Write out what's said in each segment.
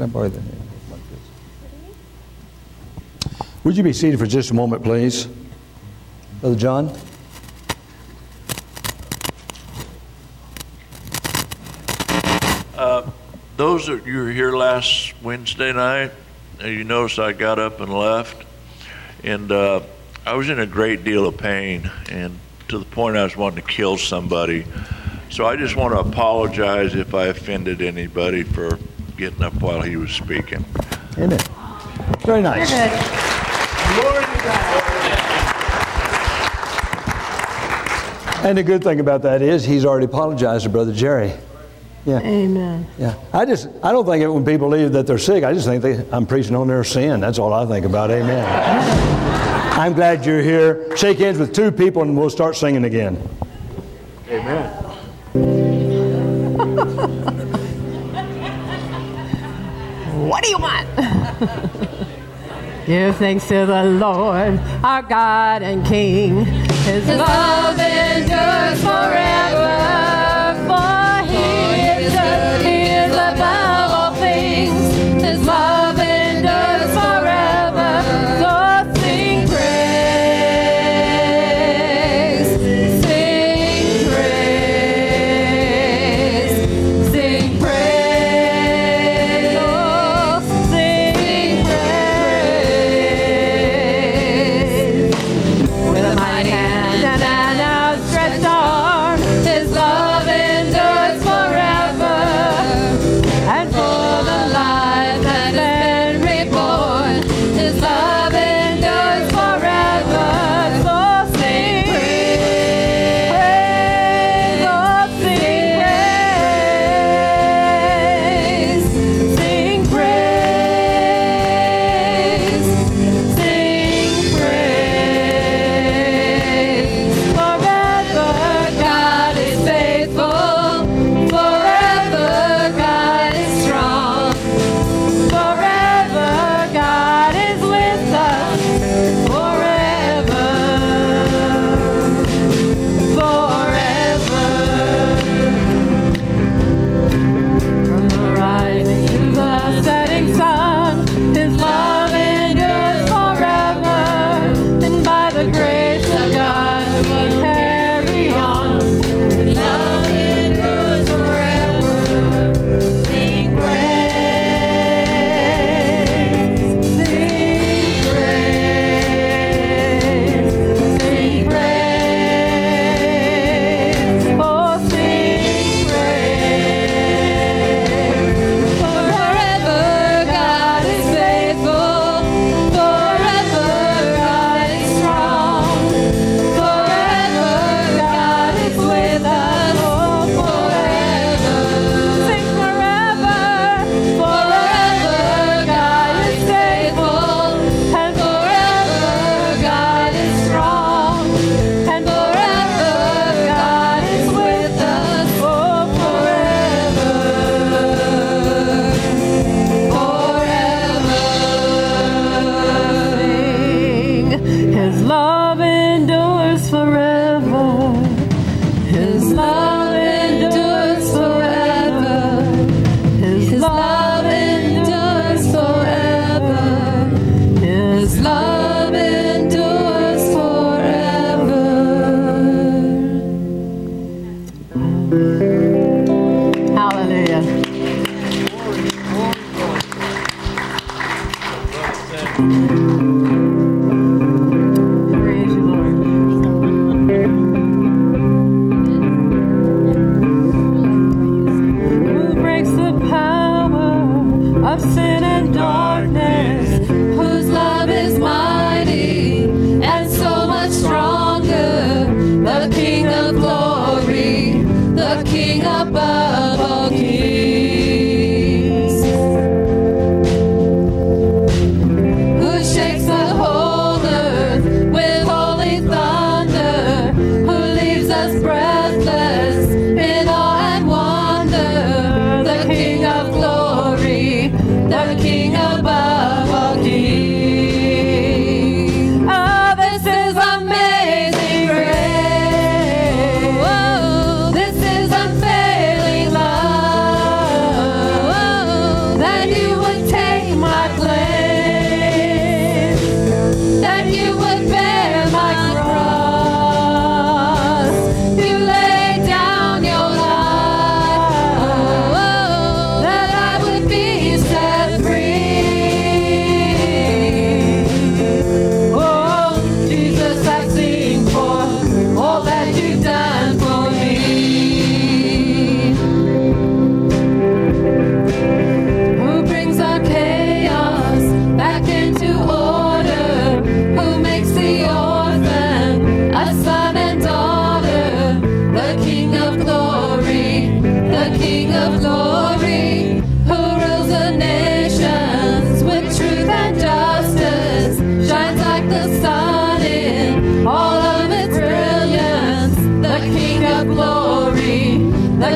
Amen. Can I borrow that? Would you be seated for just a moment, please? Brother John? Those that you were here last Wednesday night, uh, you noticed I got up and left, and uh, I was in a great deal of pain, and to the point I was wanting to kill somebody. So I just want to apologize if I offended anybody for getting up while he was speaking. Amen. Very nice. And the good thing about that is he's already apologized to Brother Jerry. Yeah. Amen. Yeah. I just, I don't think it when people leave that they're sick. I just think they, I'm preaching on their sin. That's all I think about. Amen. I'm glad you're here. Shake hands with two people and we'll start singing again. What do you want? Give thanks to the Lord, our God and King. His, love endures forever.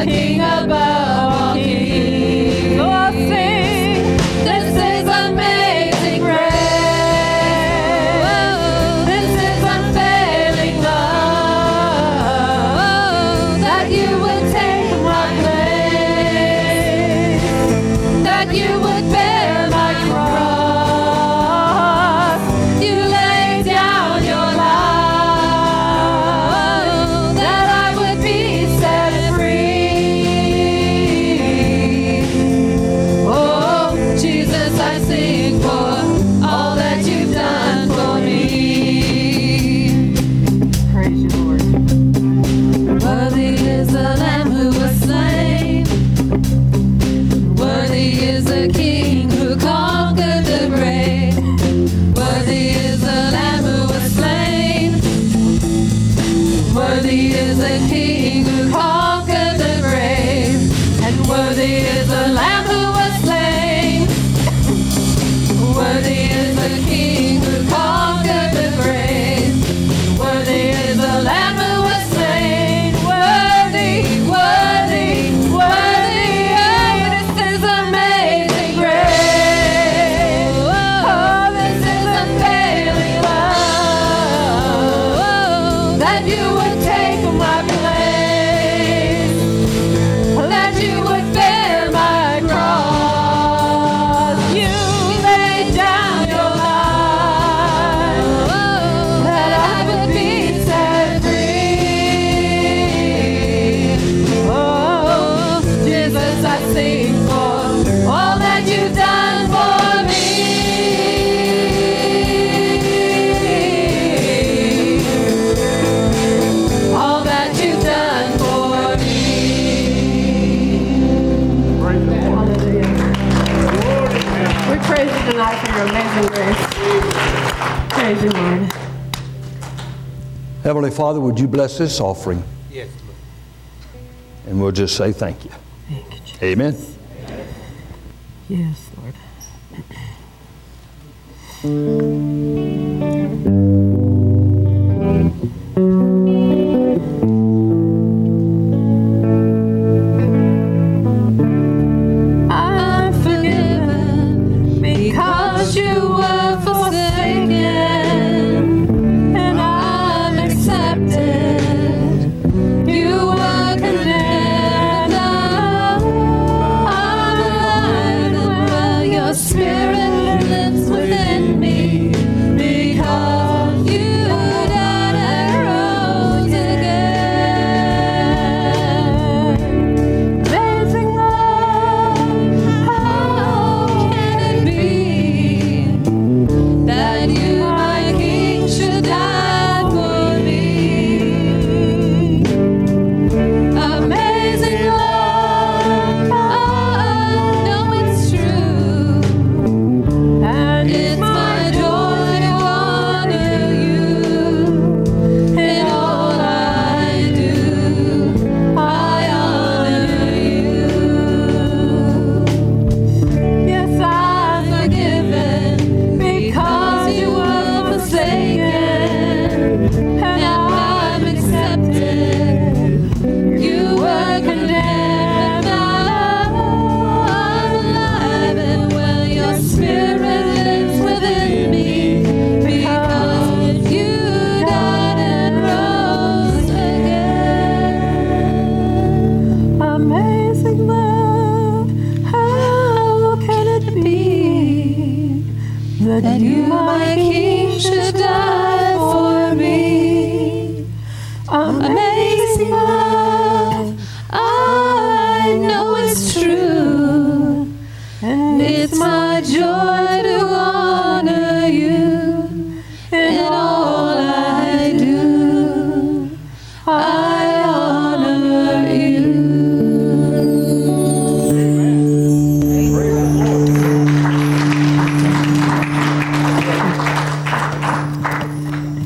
the King of and your amazing grace. Praise you, Lord. Heavenly Father, would you bless this offering? Yes, Lord. And we'll just say thank you. Thank you Jesus. Amen. Yes, Lord.